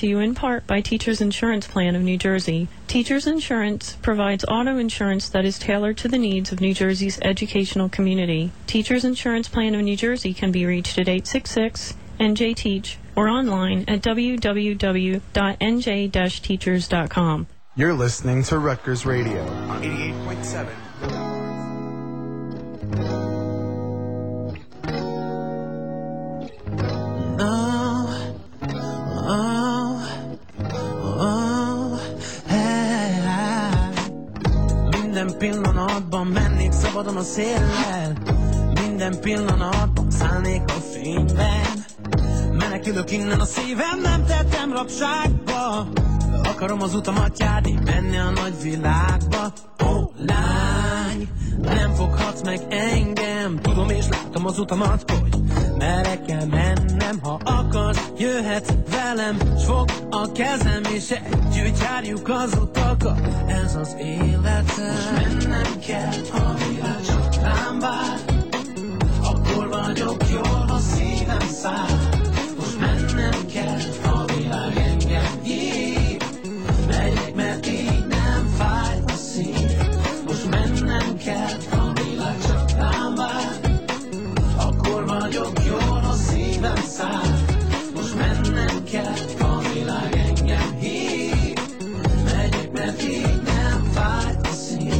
to you in part by Teachers Insurance Plan of New Jersey. Teachers Insurance provides auto insurance that is tailored to the needs of New Jersey's educational community. Teachers Insurance Plan of New Jersey can be reached at 866 NJ Teach or online at www.nj-teachers.com. You're listening to Rutgers Radio on 88.7. szabadon a széllel. Minden pillanatban szállnék a fényben. Menekülök innen a szívem, nem tettem rabságba. Akarom az utamat járni, menni a nagy világba. Ó, oh, lány, nem foghatsz meg engem. Tudom és látom az utamat, hogy merre kell mennem Ha akarsz, jöhetsz velem S fog a kezem és együtt járjuk az utakat. Ez az életem. Most mennem kell, a világ csak rám vár. Akkor vagyok jól, a szívem száll. Most mennem kell, száll Most mennem kell, a világ engem hív Megyek, mert így nem fáj a szív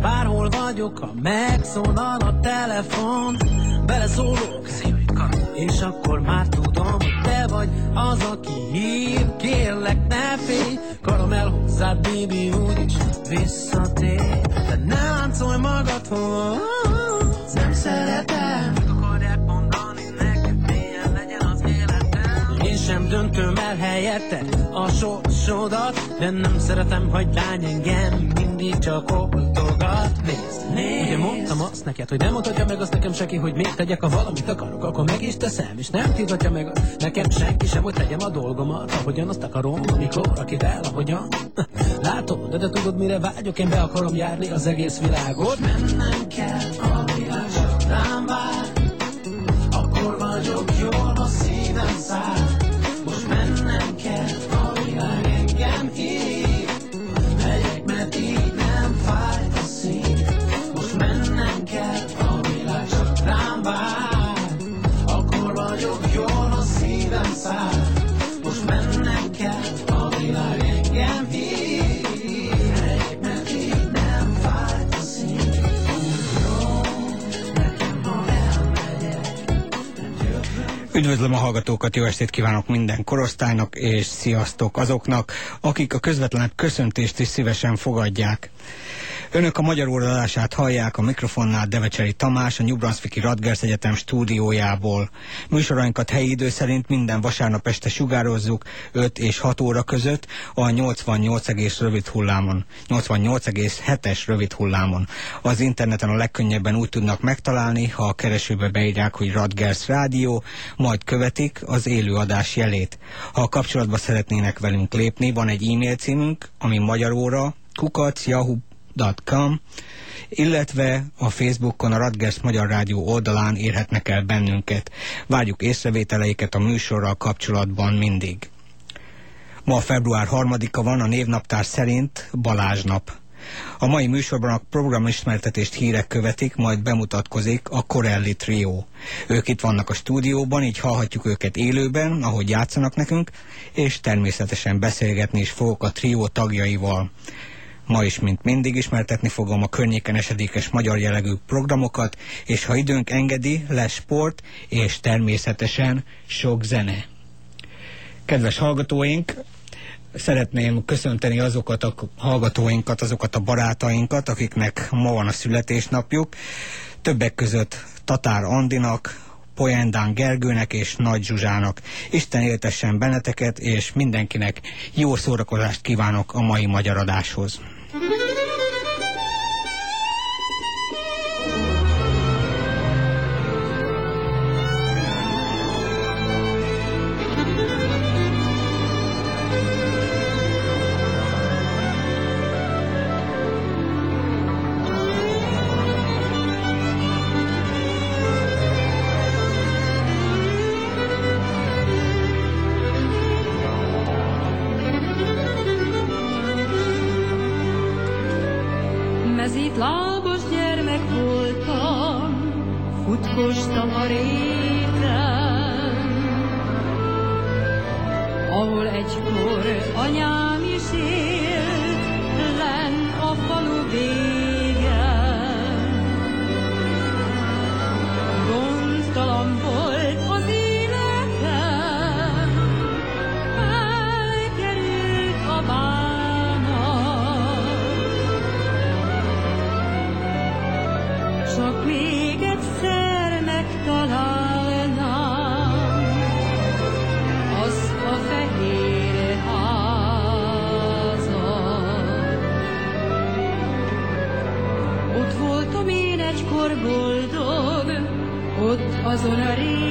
Bárhol vagyok, ha megszólal a telefon Beleszólok, és akkor már tudom, hogy te vagy az, aki hív Kérlek, ne félj, karom el hozzád, baby, úgyis visszatér. De ne láncolj magadhoz, nem szeretem Én döntöm el helyette a sorsodat De nem szeretem, hogy lány engem mindig csak oldogat Nézd, nézd. Ugye mondtam azt neked, hogy nem mutatja meg azt nekem senki, hogy még tegyek, ha valamit akarok, akkor meg is teszem És nem tilthatja meg nekem senki sem, hogy tegyem a dolgomat Ahogyan azt akarom, amikor, akivel, ahogyan. Látod, de, de tudod mire vágyok, én be akarom járni az egész világot. Mennem kell, a világ csak rám vár Akkor vagyok jól, a szívem száll Üdvözlöm a hallgatókat, jó estét kívánok minden korosztálynak, és sziasztok azoknak, akik a közvetlenebb köszöntést is szívesen fogadják. Önök a magyar óradását hallják a mikrofonnál Devecseri Tamás, a New Brunswicki Radgers Egyetem stúdiójából. Műsorainkat helyi idő szerint minden vasárnap este sugározzuk 5 és 6 óra között a 88, rövid hullámon, 88,7-es rövid hullámon. Az interneten a legkönnyebben úgy tudnak megtalálni, ha a keresőbe beírják, hogy Radgers Rádió, majd követik az élőadás jelét. Ha a kapcsolatba szeretnének velünk lépni, van egy e-mail címünk, ami magyar óra, kukac, yahoo radgers.com, illetve a Facebookon a Radgers Magyar Rádió oldalán érhetnek el bennünket. Várjuk észrevételeiket a műsorral kapcsolatban mindig. Ma február 3-a van, a névnaptár szerint Balázs nap. A mai műsorban a programismertetést hírek követik, majd bemutatkozik a Corelli Trio. Ők itt vannak a stúdióban, így hallhatjuk őket élőben, ahogy játszanak nekünk, és természetesen beszélgetni is fogok a trió tagjaival. Ma is, mint mindig ismertetni fogom a környéken esedékes magyar jellegű programokat, és ha időnk engedi, lesz sport, és természetesen sok zene. Kedves hallgatóink, szeretném köszönteni azokat a hallgatóinkat, azokat a barátainkat, akiknek ma van a születésnapjuk. Többek között Tatár Andinak, Poendán Gergőnek és Nagy Zsuzsának. Isten éltessen benneteket, és mindenkinek jó szórakozást kívánok a mai magyar adáshoz. Mm-hmm. Csak még egyszer megtalálnám azt a fehér házat. Ott voltam én egykor boldog, ott azon a réten.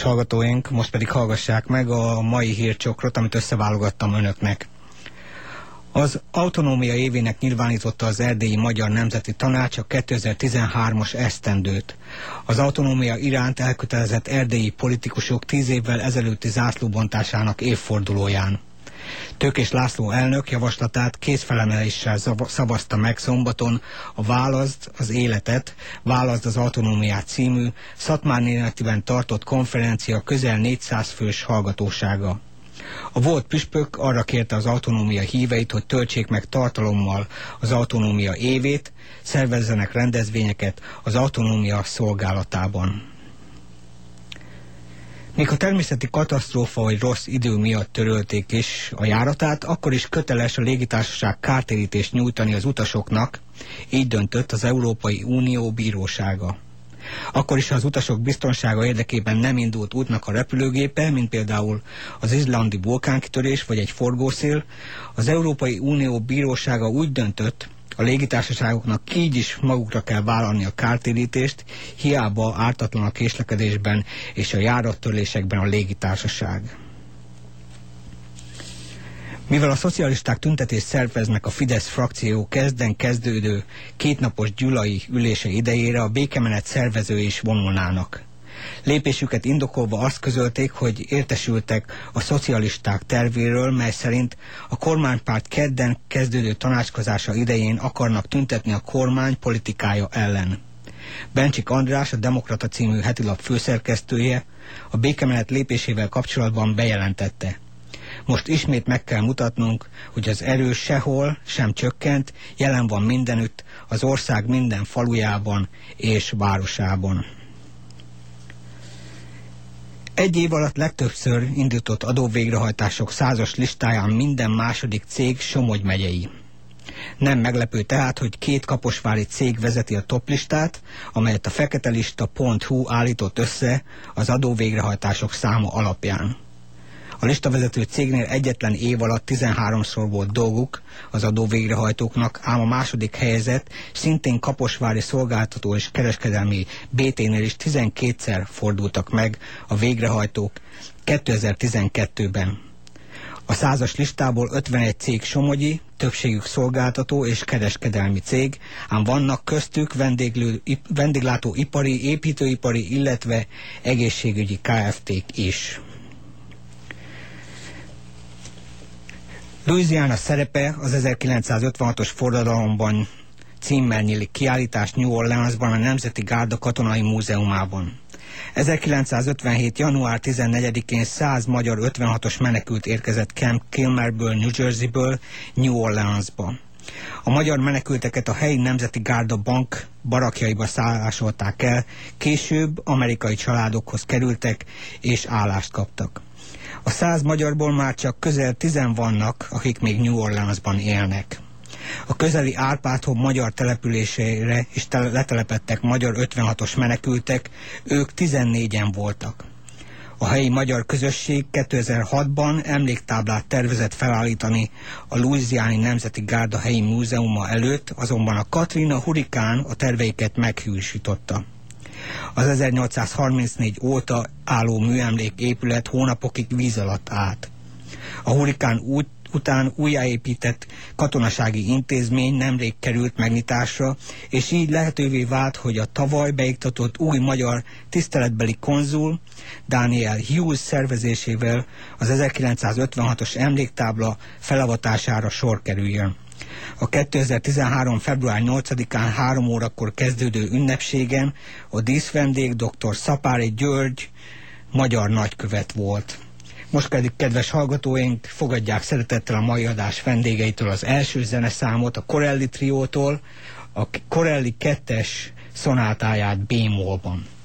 Kedves hallgatóink, most pedig hallgassák meg a mai hírcsokrot, amit összeválogattam önöknek. Az autonómia évének nyilvánította az Erdélyi Magyar Nemzeti Tanács a 2013-as esztendőt. Az autonómia iránt elkötelezett erdélyi politikusok tíz évvel ezelőtti zászlóbontásának évfordulóján. Tőkés László elnök javaslatát kézfelemeléssel zav- szavazta meg szombaton a Válaszd az életet, Válaszd az autonómiát című Szatmárnénetiben tartott konferencia közel 400 fős hallgatósága. A volt püspök arra kérte az autonómia híveit, hogy töltsék meg tartalommal az autonómia évét, szervezzenek rendezvényeket az autonómia szolgálatában. Míg a természeti katasztrófa vagy rossz idő miatt törölték is a járatát, akkor is köteles a légitársaság kártérítést nyújtani az utasoknak, így döntött az Európai Unió bírósága. Akkor is, ha az utasok biztonsága érdekében nem indult útnak a repülőgépe, mint például az izlandi vulkánkitörés vagy egy forgószél, az Európai Unió bírósága úgy döntött, a légitársaságoknak így is magukra kell vállalni a kártérítést, hiába ártatlan a késlekedésben és a járattörlésekben a légitársaság. Mivel a szocialisták tüntetést szerveznek a Fidesz frakció kezden kezdődő kétnapos gyulai ülése idejére, a békemenet szervezői is vonulnának. Lépésüket indokolva azt közölték, hogy értesültek a szocialisták tervéről, mely szerint a kormánypárt kedden kezdődő tanácskozása idején akarnak tüntetni a kormány politikája ellen. Bencsik András, a Demokrata című hetilap főszerkesztője a békemenet lépésével kapcsolatban bejelentette. Most ismét meg kell mutatnunk, hogy az erő sehol sem csökkent, jelen van mindenütt, az ország minden falujában és városában. Egy év alatt legtöbbször indított adóvégrehajtások százas listáján minden második cég Somogy megyei. Nem meglepő tehát, hogy két kaposvári cég vezeti a toplistát, amelyet a feketelista.hu állított össze az adóvégrehajtások száma alapján. A listavezető cégnél egyetlen év alatt 13-szor volt dolguk az adó végrehajtóknak, ám a második helyzet szintén Kaposvári szolgáltató és kereskedelmi BT-nél is 12-szer fordultak meg a végrehajtók 2012-ben. A százas listából 51 cég somogyi, többségük szolgáltató és kereskedelmi cég, ám vannak köztük vendéglő, vendéglátó ipari, építőipari, illetve egészségügyi KFT-k is. Louisiana szerepe az 1956-os forradalomban címmel nyílik kiállítás New Orleansban a Nemzeti Gárda Katonai Múzeumában. 1957. január 14-én 100 magyar 56-os menekült érkezett Camp Kilmerből, New Jerseyből New Orleansba. A magyar menekülteket a helyi Nemzeti Gárda Bank barakjaiba szállásolták el, később amerikai családokhoz kerültek és állást kaptak. A száz magyarból már csak közel tizen vannak, akik még New Orleansban élnek. A közeli Árpádhob magyar településére is letelepettek magyar 56-os menekültek, ők 14-en voltak. A helyi magyar közösség 2006-ban emléktáblát tervezett felállítani a Louisiani Nemzeti Gárda helyi múzeuma előtt, azonban a Katrina hurikán a terveiket meghűsította. Az 1834 óta álló műemlék épület hónapokig víz alatt állt. A hurikán úgy után újjáépített katonasági intézmény nemrég került megnyitásra, és így lehetővé vált, hogy a tavaly beiktatott új magyar tiszteletbeli konzul Daniel Hughes szervezésével az 1956-os emléktábla felavatására sor kerüljön. A 2013. február 8-án 3 órakor kezdődő ünnepségen a díszvendég dr. Szapári György magyar nagykövet volt. Most pedig, kedves hallgatóink, fogadják szeretettel a mai adás vendégeitől az első zeneszámot, a Corelli triótól, a Corelli 2-es szonátáját B-molban. Kedves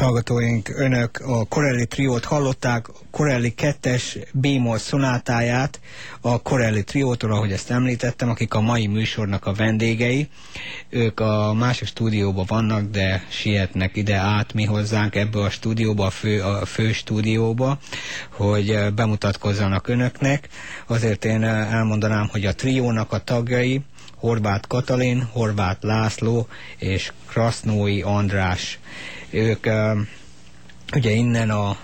hallgatóink, önök a Corelli triót hallották, Corelli 2-es B-moll szonátáját, a Corelli triótól, ahogy ezt említettem, akik a mai műsornak a vendégei. Ők a másik stúdióban vannak, de sietnek ide át mi hozzánk ebbe a stúdióba, a fő, a fő stúdióba, hogy bemutatkozzanak önöknek. Azért én elmondanám, hogy a triónak a tagjai, Horváth Katalin, Horváth László és Krasznói András. Ők ugye innen a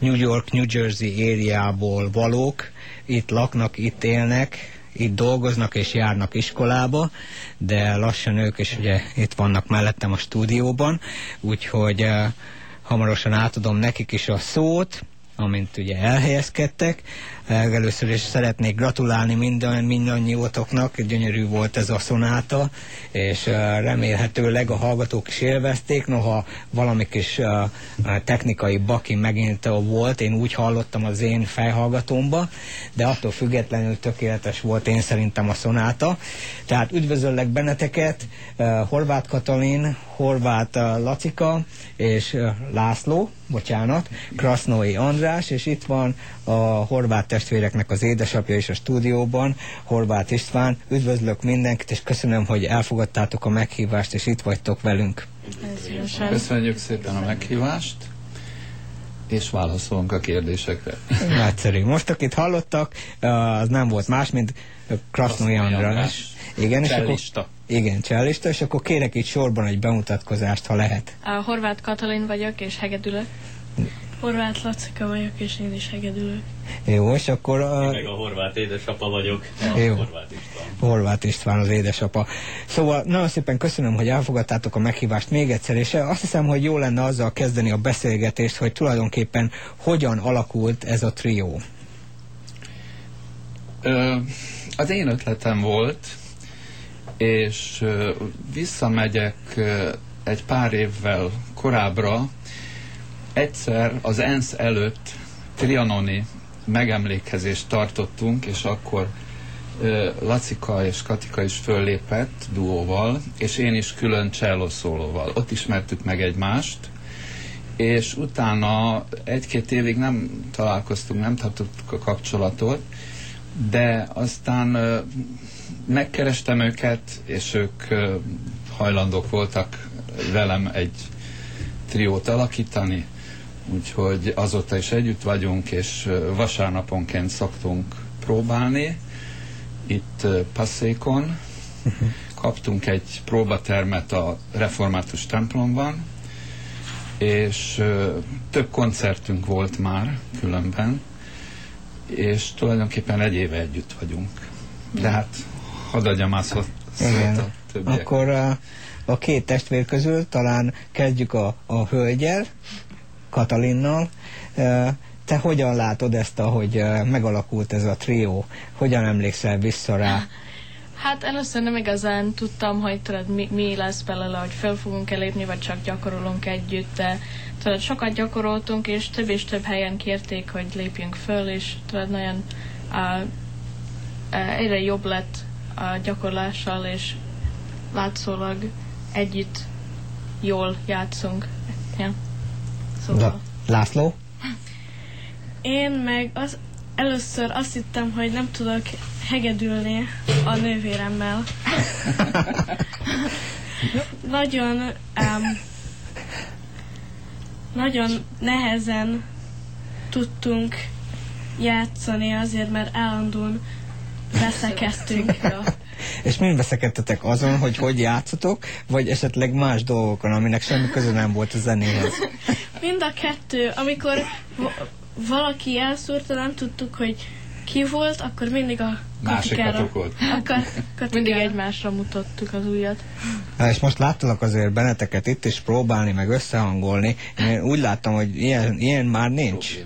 New York, New Jersey ériából valók, itt laknak, itt élnek, itt dolgoznak és járnak iskolába, de lassan ők is ugye itt vannak mellettem a stúdióban, úgyhogy hamarosan átadom nekik is a szót, amint ugye elhelyezkedtek. Először is szeretnék gratulálni minden, mindannyiótoknak, gyönyörű volt ez a szonáta, és remélhetőleg a hallgatók is élvezték, noha valami kis technikai baki megint volt, én úgy hallottam az én fejhallgatómba, de attól függetlenül tökéletes volt én szerintem a szonáta. Tehát üdvözöllek benneteket, Horváth Katalin, Horváth Lacika és László, bocsánat, Krasznói András, és itt van a horvát testvéreknek az édesapja is a stúdióban, Horváth István. Üdvözlök mindenkit, és köszönöm, hogy elfogadtátok a meghívást, és itt vagytok velünk. Köszönjük szépen a meghívást, és válaszolunk a kérdésekre. Nagyszerű. Most, akit hallottak, az nem volt más, mint Krasznói András. Igen, és akkor, Csellista. Igen, csellista, és akkor kérek itt sorban egy bemutatkozást, ha lehet. A Horváth Katalin vagyok, és hegedülök. Horváth Lacika vagyok, és én is hegedülök. Jó, és akkor a, Meg a horvát édesapa vagyok. Jó. Horvát István. Horváth István az édesapa. Szóval nagyon szépen köszönöm, hogy elfogadtátok a meghívást még egyszer, és azt hiszem, hogy jó lenne azzal kezdeni a beszélgetést, hogy tulajdonképpen hogyan alakult ez a trió. Ö, az én ötletem volt, és visszamegyek egy pár évvel korábbra, egyszer az ENSZ előtt trianoni megemlékezést tartottunk, és akkor Lacika és Katika is föllépett duóval, és én is külön cello szólóval. Ott ismertük meg egymást, és utána egy-két évig nem találkoztunk, nem tartottuk a kapcsolatot, de aztán megkerestem őket, és ők hajlandók voltak velem egy triót alakítani, úgyhogy azóta is együtt vagyunk, és vasárnaponként szoktunk próbálni, itt Passzékon. Kaptunk egy próbatermet a református templomban, és több koncertünk volt már különben, és tulajdonképpen egy éve együtt vagyunk. De hát hadd adjam át szót Igen. a. Akkor a, a két testvér közül talán kezdjük a, a hölgyel, Katalinnal. E, Te hogyan látod ezt, ahogy e, megalakult ez a trió? Hogyan emlékszel vissza rá? Hát először nem igazán tudtam, hogy tudod, mi, mi lesz belőle, hogy föl fogunk elépni, vagy csak gyakorolunk együtt, de tudod, sokat gyakoroltunk, és több és több helyen kérték, hogy lépjünk föl, és tudod, nagyon uh, uh, egyre jobb lett a gyakorlással, és látszólag együtt jól játszunk. Ja. Szóval. Da, László? Én meg az, először azt hittem, hogy nem tudok hegedülni a nővéremmel. nagyon, um, nagyon nehezen tudtunk játszani azért, mert állandóan veszekedtünk. És mind veszekedtetek azon, hogy hogy játszotok, vagy esetleg más dolgokon, aminek semmi köze nem volt a zenéhez? Mind a kettő, amikor va- valaki elszúrta, nem tudtuk, hogy ki volt, akkor mindig a katikára. Volt. Akkor katikára. Mindig egymásra mutattuk az ujjat. Na, és most láttalak azért benneteket itt is próbálni, meg összehangolni. Én úgy láttam, hogy ilyen, ilyen már nincs.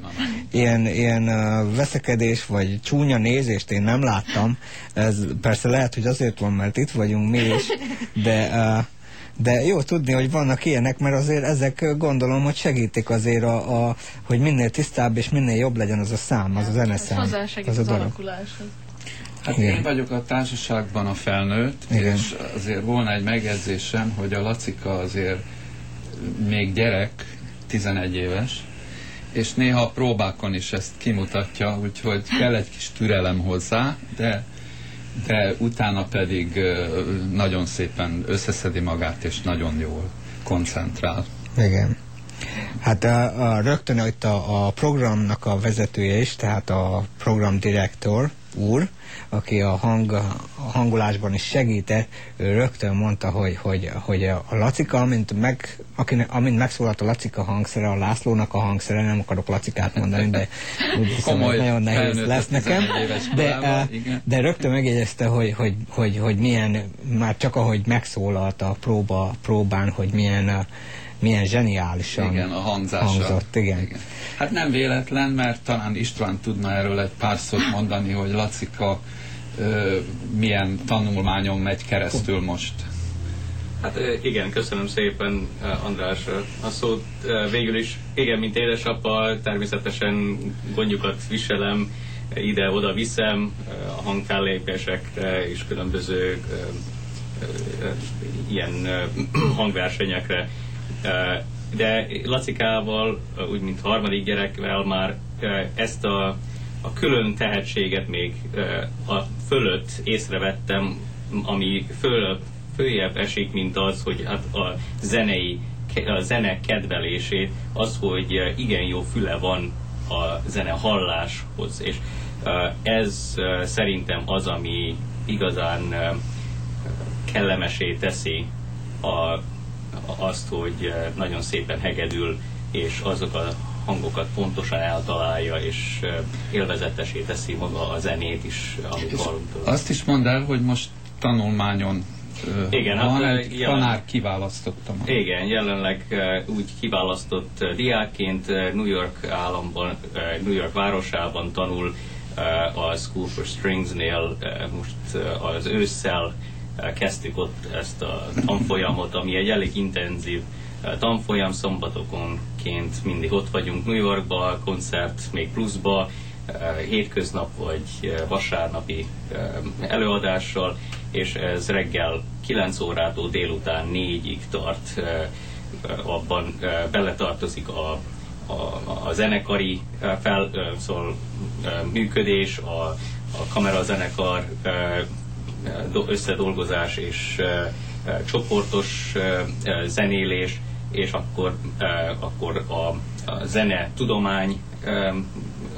Ilyen, ilyen uh, veszekedés, vagy csúnya nézést én nem láttam. Ez persze lehet, hogy azért van, mert itt vagyunk mi is, de, uh, de jó tudni, hogy vannak ilyenek, mert azért ezek gondolom, hogy segítik azért, a, a, hogy minél tisztább és minél jobb legyen az a szám, az a zeneszám. Az az, a darab. alakuláshoz. Hát Igen. én vagyok a társaságban a felnőtt, Igen. és azért volna egy megjegyzésem, hogy a Lacika azért még gyerek, 11 éves, és néha a próbákon is ezt kimutatja, úgyhogy kell egy kis türelem hozzá, de, de utána pedig nagyon szépen összeszedi magát, és nagyon jól koncentrál. Igen. Hát a, a, rögtön itt a, a programnak a vezetője is, tehát a programdirektor úr, aki a, hang, a hangolásban is segített, ő rögtön mondta, hogy, hogy, hogy a Lacika, amint, meg, akinek, amint megszólalt a Lacika hangszere, a Lászlónak a hangszere, nem akarok Lacikát mondani, de úgy hiszem, Komoly nagyon nehéz lesz nekem. 11 éves De, korában, eh, de rögtön megjegyezte, hogy, hogy, hogy, hogy milyen, már csak ahogy megszólalt a próba, próbán, hogy milyen, eh, milyen zseniálisan Igen, a hangzása. hangzott. Igen. Igen. Hát nem véletlen, mert talán István tudna erről egy pár szót mondani, hogy Lacika ö, milyen tanulmányon megy keresztül most. Hát igen, köszönöm szépen András a szót. Végül is, igen, mint édesapa, természetesen gondjukat viselem, ide-oda viszem a hangfellépésekre és különböző ilyen hangversenyekre. De Lacikával, úgy mint harmadik gyerekvel már ezt a, a külön tehetséget még a fölött észrevettem, ami föl, följebb esik, mint az, hogy hát a zenei a zene kedvelését, az, hogy igen jó füle van a zene halláshoz, és ez szerintem az, ami igazán kellemesé teszi a, azt, hogy eh, nagyon szépen hegedül, és azok a hangokat pontosan eltalálja, és eh, élvezetesé teszi maga a zenét is, tőle. azt is mondd el, hogy most tanulmányon Igen, van, hát, egy jelen- tanár kiválasztotta magát. Igen, jelenleg eh, úgy kiválasztott eh, diákként eh, New York államban, eh, New York városában tanul eh, a School for Strings-nél. eh, Most eh, az ősszel eh, kezdtük ott ezt a tanfolyamot, ami egy elég intenzív eh, tanfolyam szombatokonként mindig ott vagyunk New Yorkba, koncert még pluszba, eh, hétköznap vagy eh, vasárnapi előadással, és ez reggel 9 órától délután 4-ig tart. Abban beletartozik a, a, a zenekari fel, eh, működés, a, a kamerazenekar összedolgozás és csoportos zenélés, és akkor, akkor a, zene tudomány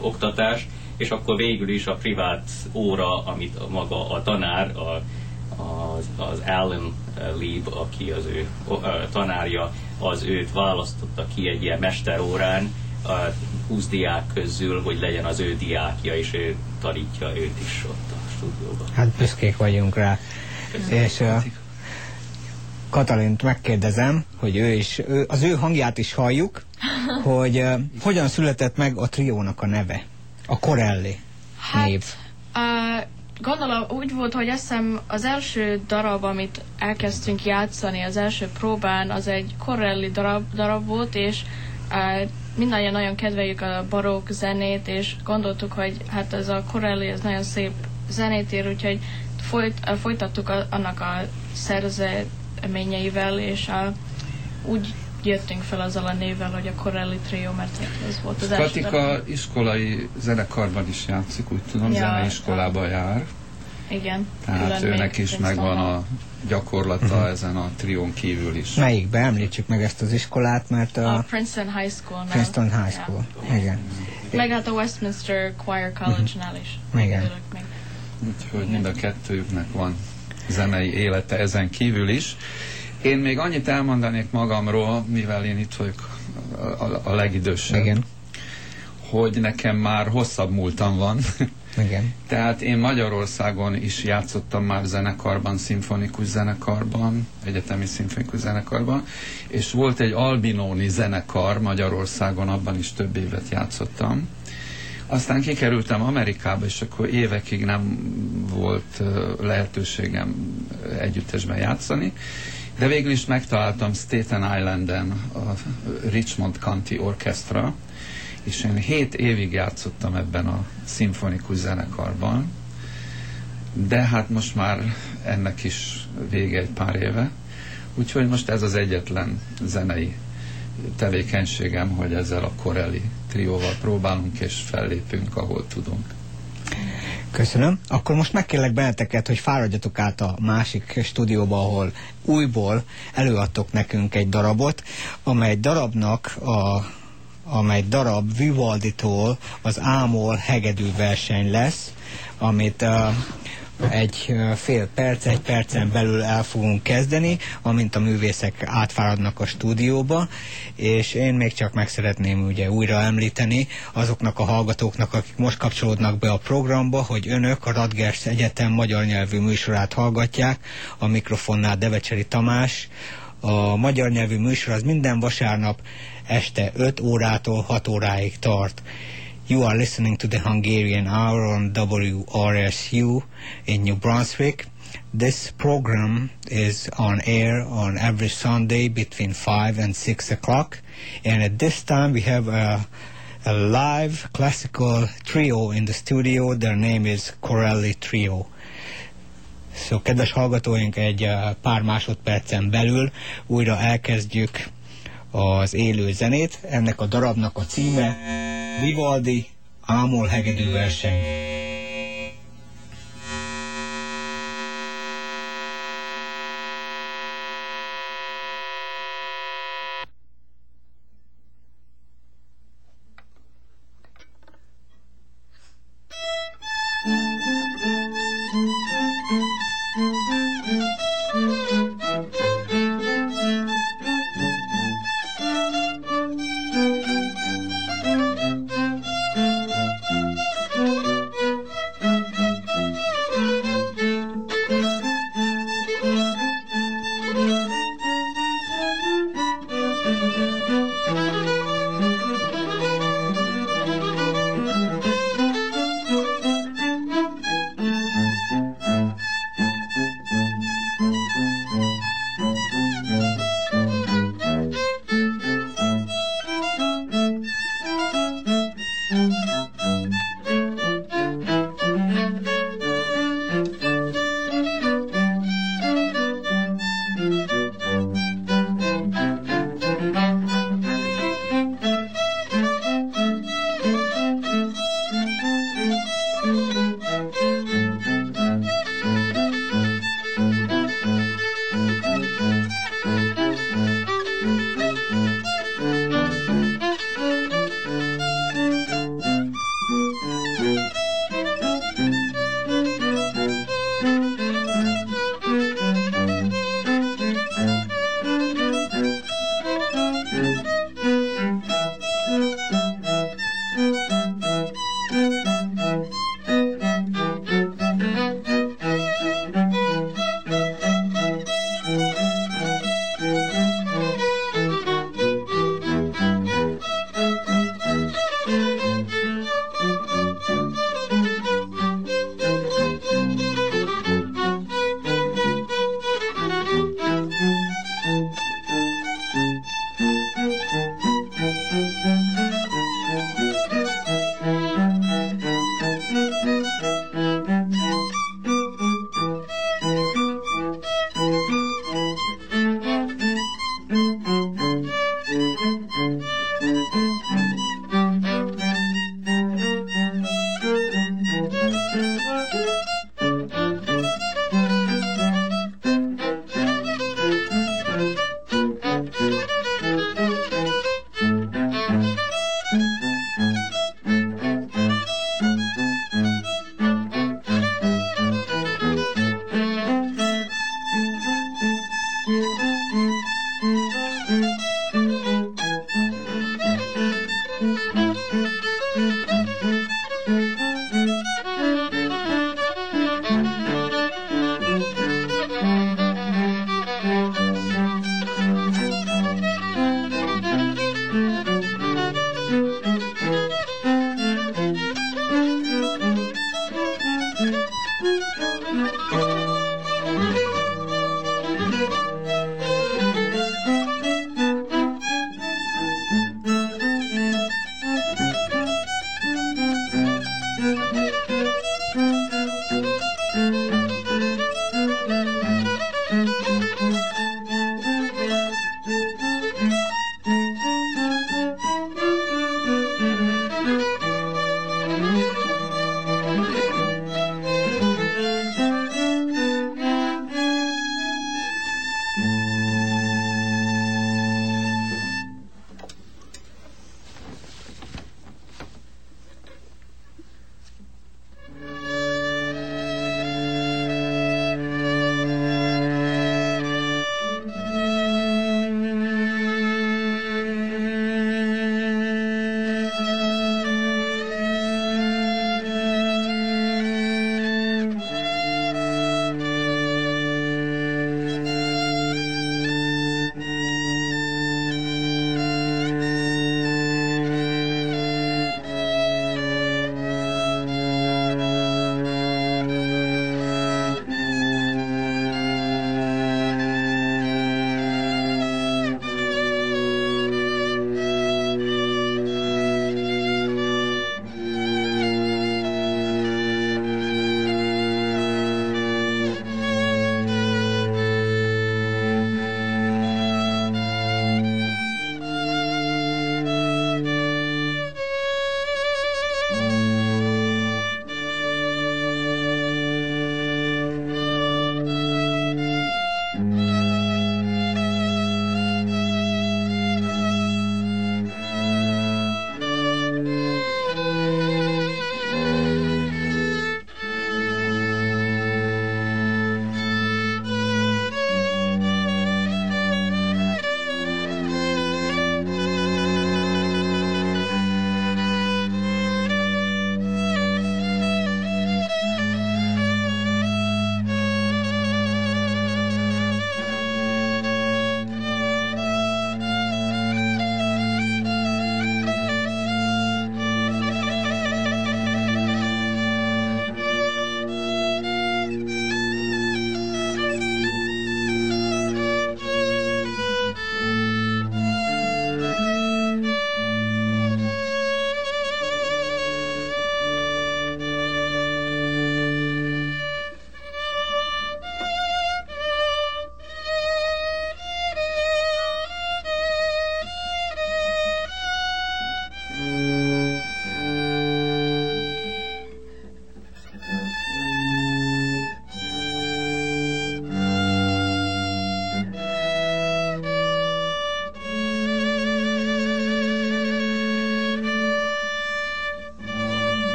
oktatás, és akkor végül is a privát óra, amit maga a tanár, a, az, az Alan Lieb, aki az ő tanárja, az őt választotta ki egy ilyen mesterórán, a 20 diák közül, hogy legyen az ő diákja, és ő tanítja őt is ott stúdióban. Hát büszkék vagyunk rá. És uh, Katalint megkérdezem, hogy ő is, ő, az ő hangját is halljuk, hogy uh, hogyan született meg a triónak a neve, a Corelli Hát, név. Uh, gondolom úgy volt, hogy azt hiszem az első darab, amit elkezdtünk játszani, az első próbán, az egy Corelli darab, darab volt, és uh, mindannyian nagyon kedveljük a barokk zenét, és gondoltuk, hogy hát ez a Corelli, ez nagyon szép zenét ír, úgyhogy folyt, uh, folytattuk a, annak a szerzeményeivel, és uh, úgy jöttünk fel azzal a névvel, hogy a Corelli Trio, mert ez volt az első darab. Katika iskolai zenekarban is játszik, úgy tudom, Ja, zeneiskolába jár. Igen. Tehát őnek is megvan a gyakorlata Mhm. ezen a trión kívül is. Melyikbe említsük meg ezt az iskolát, mert A a Princeton High School. Princeton High School. Igen. Meg hát a Westminster Choir College-nál is. Igen. Még. Úgyhogy mind a kettőjüknek van zenei élete ezen kívül is. Én még annyit elmondanék magamról, mivel én itt vagyok a, a, a legidősebb, Igen. hogy nekem már hosszabb múltam van. Igen. Tehát én Magyarországon is játszottam már zenekarban, szimfonikus zenekarban, egyetemi szimfonikus zenekarban, és volt egy albinóni zenekar Magyarországon, abban is több évet játszottam. Aztán kikerültem Amerikába, és akkor évekig nem volt lehetőségem együttesben játszani, de végül is megtaláltam Staten Islanden a Richmond County Orchestra, és én hét évig játszottam ebben a szimfonikus zenekarban, de hát most már ennek is vége egy pár éve, úgyhogy most ez az egyetlen zenei tevékenységem, hogy ezzel a Corelli trióval próbálunk és fellépünk, ahol tudunk. Köszönöm. Akkor most megkérlek benneteket, hogy fáradjatok át a másik stúdióba, ahol újból előadtok nekünk egy darabot, amely darabnak a amely darab Vivaldi-tól az Ámol hegedű verseny lesz, amit uh, egy fél perc, egy percen belül el fogunk kezdeni, amint a művészek átfáradnak a stúdióba, és én még csak meg szeretném ugye újra említeni azoknak a hallgatóknak, akik most kapcsolódnak be a programba, hogy önök a Radgers Egyetem magyar nyelvű műsorát hallgatják, a mikrofonnál Devecseri Tamás, a magyar nyelvű műsor az minden vasárnap este 5 órától 6 óráig tart You are listening to the Hungarian Hour on WRSU in New Brunswick. This program is on air on every Sunday between 5 and 6 o'clock. And at this time, we have a, a live classical trio in the studio. Their name is Corelli Trio. So, kedves hallgatóink, egy uh, pár másodpercen belül újra elkezdjük az élő zenét. Ennek a darabnak a címe Vivaldi Ámol hegedű verseny.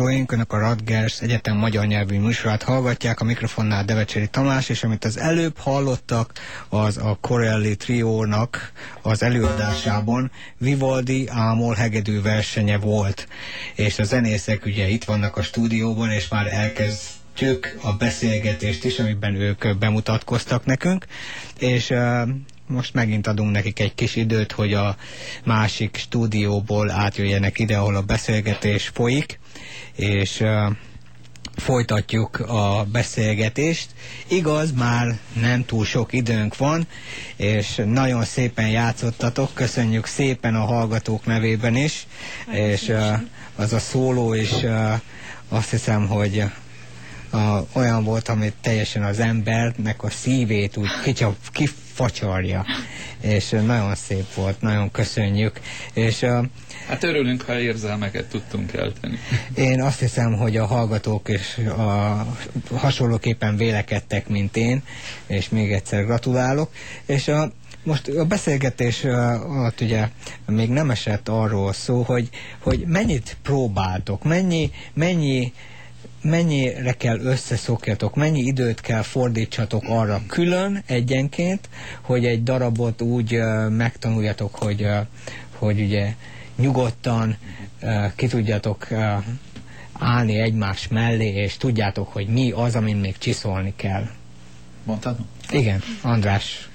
Hallgatóink, Önök a Radgers Egyetem magyar nyelvű műsorát hallgatják, a mikrofonnál Devecseri Tamás, és amit az előbb hallottak, az a Corelli Triónak az előadásában Vivaldi Ámol hegedű versenye volt. És a zenészek ugye itt vannak a stúdióban, és már elkezdtük a beszélgetést is, amiben ők bemutatkoztak nekünk, és most megint adunk nekik egy kis időt, hogy a másik stúdióból átjöjjenek ide, ahol a beszélgetés folyik, és uh, folytatjuk a beszélgetést. Igaz, már nem túl sok időnk van, és nagyon szépen játszottatok, köszönjük szépen a hallgatók nevében is, és uh, az a szóló is uh, azt hiszem, hogy a, olyan volt, amit teljesen az embernek a szívét úgy kicsap, kifacsarja, és nagyon szép volt, nagyon köszönjük, és Hát örülünk, ha érzelmeket tudtunk eltenni. én azt hiszem, hogy a hallgatók is a, hasonlóképpen vélekedtek, mint én, és még egyszer gratulálok, és a, most a beszélgetés alatt ugye még nem esett arról szó, hogy, hogy mennyit próbáltok, mennyi, mennyi mennyire kell összeszokjatok, mennyi időt kell fordítsatok arra külön egyenként, hogy egy darabot úgy uh, megtanuljatok, hogy, uh, hogy ugye nyugodtan uh, ki tudjatok uh, állni egymás mellé, és tudjátok, hogy mi az, amin még csiszolni kell. Mondtad? Igen, András.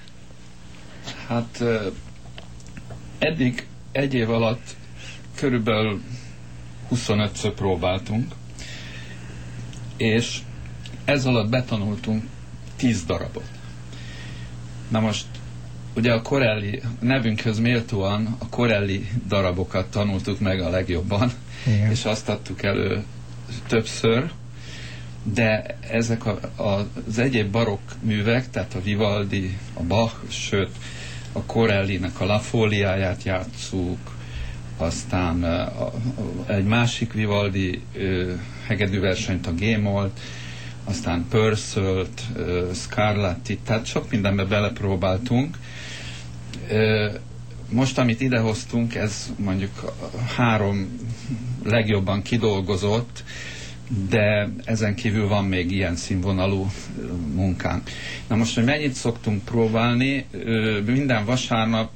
Hát ö, eddig egy év alatt körülbelül 25-ször próbáltunk, és ez alatt betanultunk 10 darabot. Na most ugye a Corelli nevünkhöz méltóan a Corelli darabokat tanultuk meg a legjobban, Igen. és azt adtuk elő többször, de ezek a, a, az egyéb barokk művek, tehát a Vivaldi, a Bach, sőt a Corellinek a La Foliáját játszuk, aztán a- a- egy másik Vivaldi ö, hegedűversenyt, a Gémolt, aztán ö, Scarlatti, tehát sok mindenbe belepróbáltunk. Most, amit idehoztunk, ez mondjuk három legjobban kidolgozott, de ezen kívül van még ilyen színvonalú munkánk. Na most, hogy mennyit szoktunk próbálni, minden vasárnap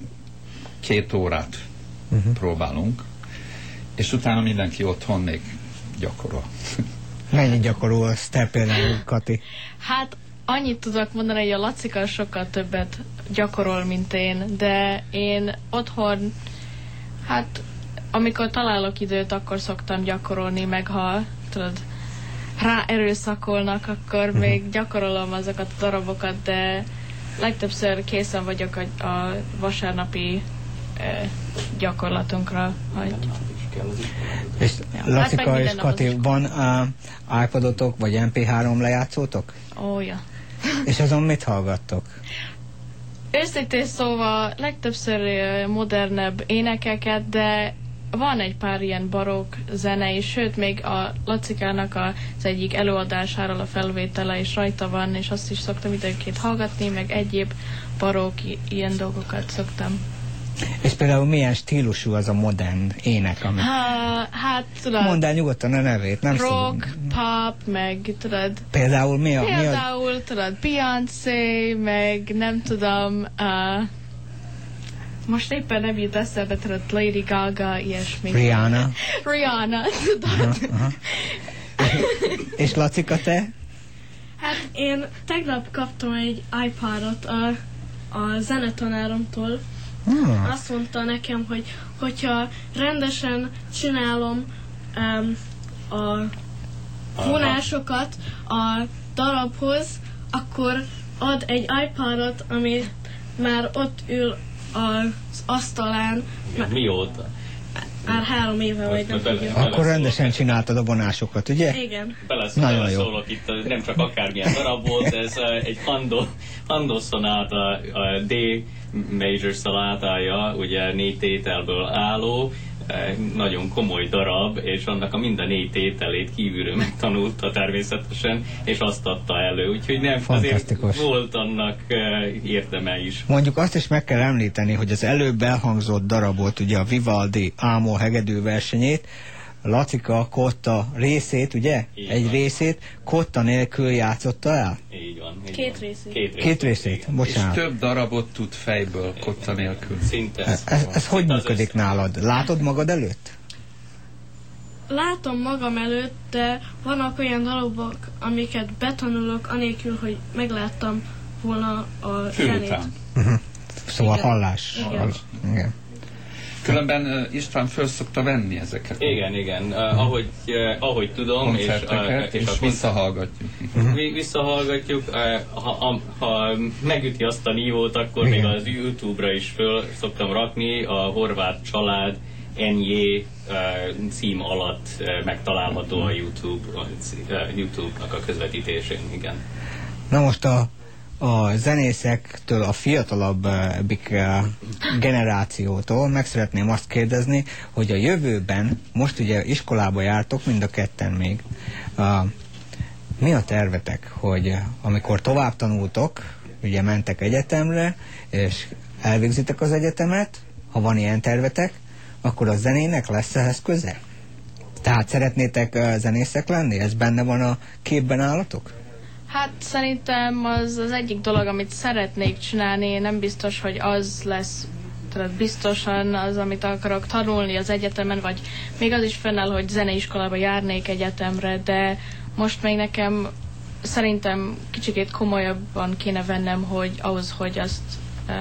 két órát uh-huh. próbálunk, és utána mindenki otthon még gyakorol. Mennyit gyakorolsz te például, Kati? Hát annyit tudok mondani, hogy a Lacika sokkal többet gyakorol, mint én, de én otthon, hát amikor találok időt, akkor szoktam gyakorolni, meg ha tudod, rá erőszakolnak, akkor még gyakorolom azokat a darabokat, de legtöbbször készen vagyok a, a vasárnapi eh, gyakorlatunkra, hogy És hát Lacika és Kati, van uh, iPodotok, vagy MP3 lejátszótok? ó, ja. És azon mit hallgattok? Őszintén szóval legtöbbször modernebb énekeket, de van egy pár ilyen barokk zene is, sőt még a Lacikának az egyik előadásáról a felvétele is rajta van, és azt is szoktam időnként hallgatni, meg egyéb barokk i- ilyen dolgokat szoktam. És például milyen stílusú az a modern ének, amit... Há, hát tudod, Mondd el nyugodtan a nevét, nem rock, szól. pop, meg tudod, Például mi a... Mi a Például, tudod, Beyoncé, meg nem tudom, uh, most éppen nem jut eszembe, tudod, Lady Gaga, ilyesmi. Rihanna. Rihanna, tudod. Aha. És Lacika, te? Hát én tegnap kaptam egy iPadot a, a zenetanáromtól. Hmm. Azt mondta nekem, hogy hogyha rendesen csinálom um, a vonásokat a darabhoz, akkor ad egy iPadot, ami már ott ül az asztalán, Mióta? már három éve, vagy nem Bele- tudja. Akkor rendesen csináltad a vonásokat, ugye? Igen. Belesz, Nagyon beleszólok itt, ez nem csak akármilyen darab volt, ez eh, egy Handel szonáta, a D major szonátája, ugye négy tételből álló, eh, nagyon komoly darab, és annak a minden négy tételét kívülről megtanulta természetesen, és azt adta elő. Úgyhogy nem, azért volt annak eh, érdeme is. Mondjuk azt is meg kell említeni, hogy az előbb elhangzott darabot, ugye a Vivaldi Ámol hegedű versenyét, Lacika Kotta részét, ugye? Így Egy van. részét Kotta nélkül játszotta el? Így van. Így Két van. részét. Két részét. Két részét, igen. És bocsánat. több darabot tud fejből, kotta nélkül. Szinte. Ez, ez, ez hogy működik nálad? Látod magad előtt? Látom magam előtt, de vannak olyan darabok, amiket betanulok, anélkül, hogy megláttam volna a zenét. után. Szóval Igen. hallás. Igen. Hall- Igen. Különben uh, István föl szokta venni ezeket Igen, igen. Uh, ahogy, uh, ahogy tudom, és, uh, és, a és visszahallgatjuk. Vi- visszahallgatjuk, ha, ha, ha megüti azt a nívót, akkor Igen. még az YouTube-ra is föl szoktam rakni, a horvát család NJ cím alatt megtalálható a YouTube, a, eh, YouTube-nak a közvetítésén, igen. Na most a, a zenészektől, a fiatalabbik eh, generációtól meg szeretném azt kérdezni, hogy a jövőben, most ugye iskolába jártok, mind a ketten még, mi a tervetek, hogy eh, amikor tovább tanultok, ugye mentek egyetemre, és elvégzitek az egyetemet, ha van ilyen tervetek, akkor a zenének lesz ehhez köze? Tehát szeretnétek eh, zenészek lenni? Ez benne van a képben állatok? Hát szerintem az az egyik dolog, amit szeretnék csinálni, nem biztos, hogy az lesz tudod, biztosan az, amit akarok tanulni az egyetemen, vagy még az is fennáll, hogy zeneiskolába járnék egyetemre, de most még nekem szerintem kicsikét komolyabban kéne vennem, hogy ahhoz, hogy azt uh,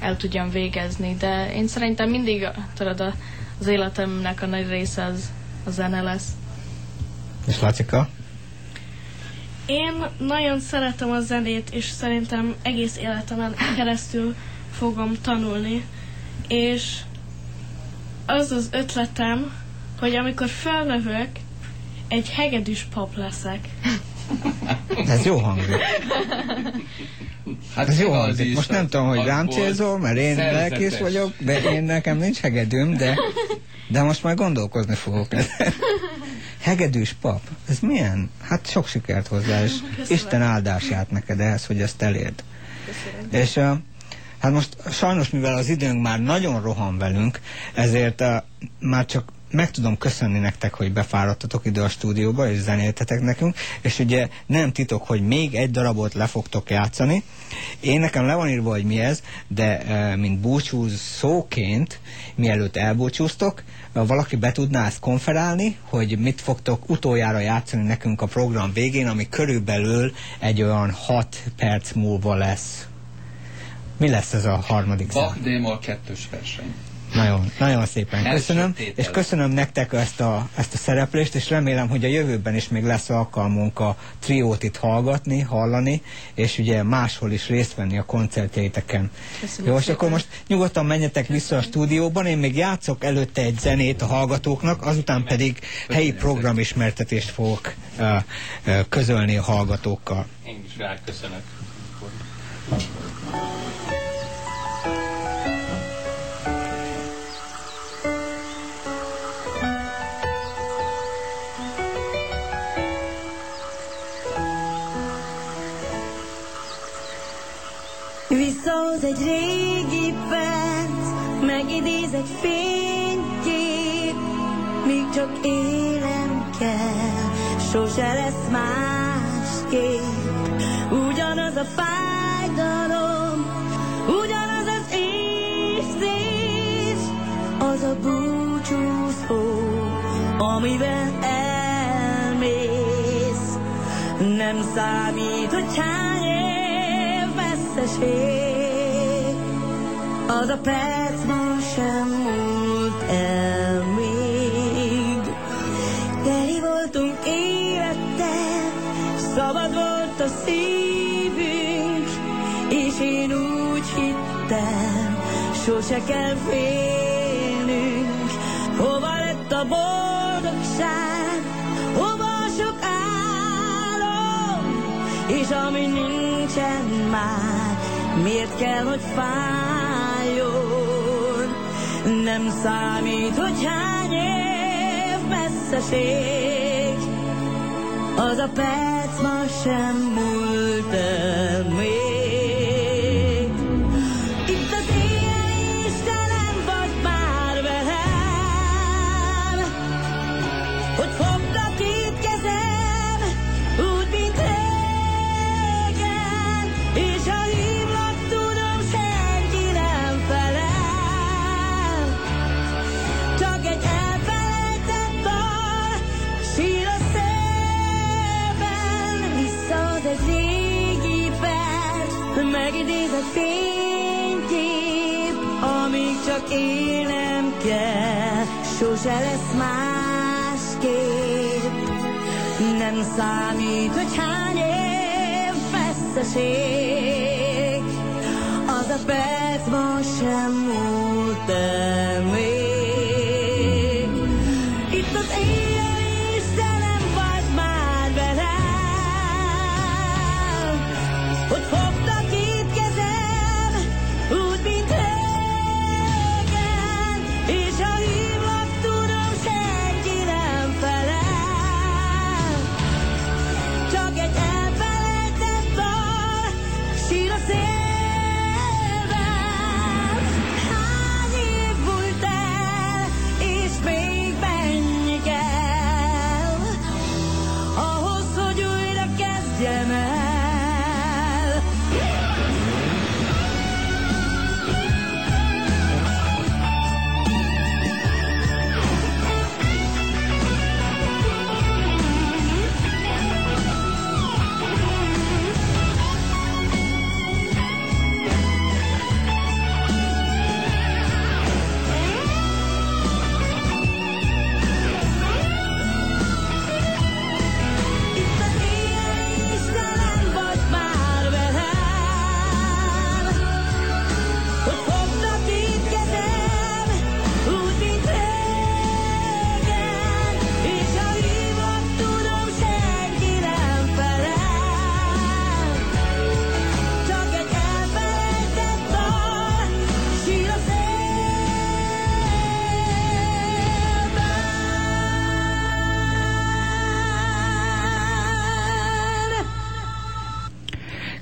el tudjam végezni, de én szerintem mindig tudod, az életemnek a nagy része az a zene lesz. És Lacika? Én nagyon szeretem a zenét, és szerintem egész életemen keresztül fogom tanulni. És az az ötletem, hogy amikor felnövök, egy hegedűs pap leszek. Ez jó hangzik. Hát Ez jó hangzik. Most nem tudom, hogy rám célzol, mert én szerzetes. lelkész vagyok, de én nekem nincs hegedűm, de, de most már gondolkozni fogok. Hegedűs pap, ez milyen? Hát sok sikert hozzá, és Isten áldását neked ehhez, hogy ezt elérd. És uh, hát most sajnos, mivel az időnk már nagyon rohan velünk, ezért uh, már csak meg tudom köszönni nektek, hogy befáradtatok ide a stúdióba, és zenéltetek nekünk, és ugye nem titok, hogy még egy darabot le fogtok játszani. Én nekem le van írva, hogy mi ez, de uh, mint búcsúzóként, mielőtt elbúcsúztok, uh, valaki be tudná ezt konferálni, hogy mit fogtok utoljára játszani nekünk a program végén, ami körülbelül egy olyan 6 perc múlva lesz. Mi lesz ez a harmadik szám? Bach D-moll kettős verseny. Nagyon, nagyon szépen köszönöm, és köszönöm nektek ezt a, ezt a szereplést, és remélem, hogy a jövőben is még lesz alkalmunk a triót itt hallgatni, hallani, és ugye máshol is részt venni a koncertjeiteken. Köszönjük Jó, és akkor most nyugodtan menjetek vissza a stúdióban, én még játszok előtte egy zenét a hallgatóknak, azután pedig helyi programismertetést fogok uh, uh, közölni a hallgatókkal. Én is ráköszönök. Visszahoz egy régi perc, megidéz egy fénykép, míg csak élem kell, sose lesz másképp. Ugyanaz a fájdalom, ugyanaz az érzés, az a búcsú szó, amivel elmész. Nem számít, hogy hány év veszteség, az a perc most sem múlt el még. Teli voltunk élettel, szabad volt a szívünk, és én úgy hittem, sose kell félnünk. Hova lett a boldogság, hova sok álom, és ami nincsen már, miért kell, hogy fájjon? Nem számít, hogy hány év messzeség, az a perc ma sem múlt egy fénykép, amíg csak élnem kell, sose lesz másképp. Nem számít, hogy hány év veszteség, az a perc most sem múlt el még.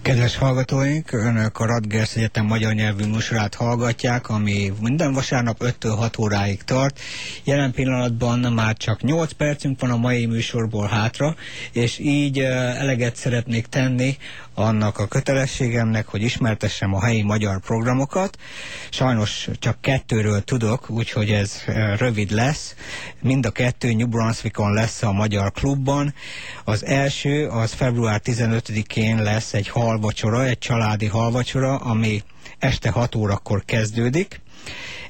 Kedves hallgatóink, Önök a Radgers Egyetem magyar nyelvű műsorát hallgatják, ami minden vasárnap 5-től 6 óráig tart. Jelen pillanatban már csak 8 percünk van a mai műsorból hátra, és így eleget szeretnék tenni annak a kötelességemnek, hogy ismertessem a helyi magyar programokat. Sajnos csak kettőről tudok, úgyhogy ez rövid lesz. Mind a kettő New Brunswickon lesz a Magyar Klubban. Az első az február 15-én lesz egy halvacsora, egy családi halvacsora, ami este 6 órakor kezdődik.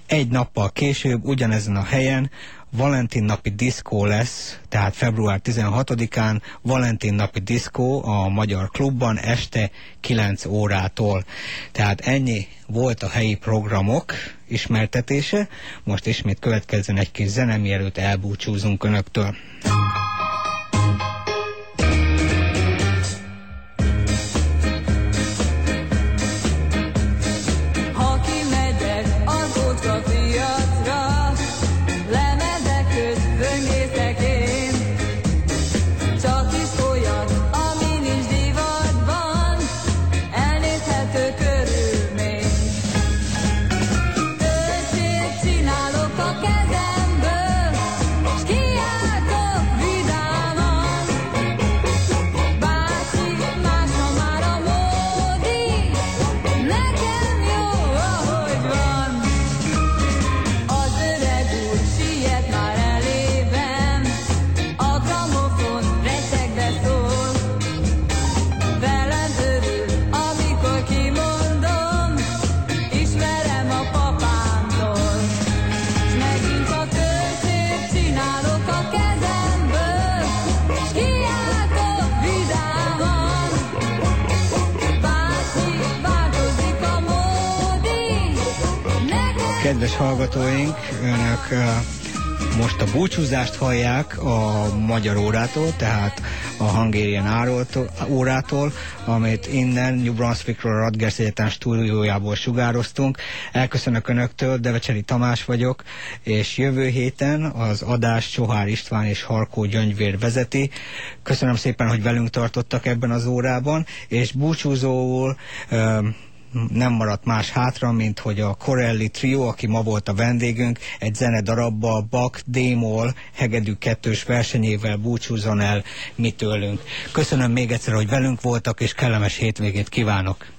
Egy nappal később ugyanezen a helyen Valentin napi diszkó lesz, tehát február 16-án Valentin napi diszkó a Magyar Klubban este 9 órától. Tehát ennyi volt a helyi programok ismertetése. Most ismét következzen egy kis zene, mielőtt elbúcsúzunk Önöktől. Hallgatóink, önök most a búcsúzást hallják a magyar órától, tehát a Hungarian órától, amit innen New Brunswickról Radgers Egyetem stúdiójából sugároztunk. Elköszönök Önöktől, Devecseri Tamás vagyok, és jövő héten az adást Sohár István és Harkó Gyöngyvér vezeti. Köszönöm szépen, hogy velünk tartottak ebben az órában, és búcsúzóul nem maradt más hátra, mint hogy a Corelli Trio, aki ma volt a vendégünk, egy zenedarabbal, Bach, Démol, Hegedű kettős versenyével búcsúzon el mi tőlünk. Köszönöm még egyszer, hogy velünk voltak, és kellemes hétvégét kívánok!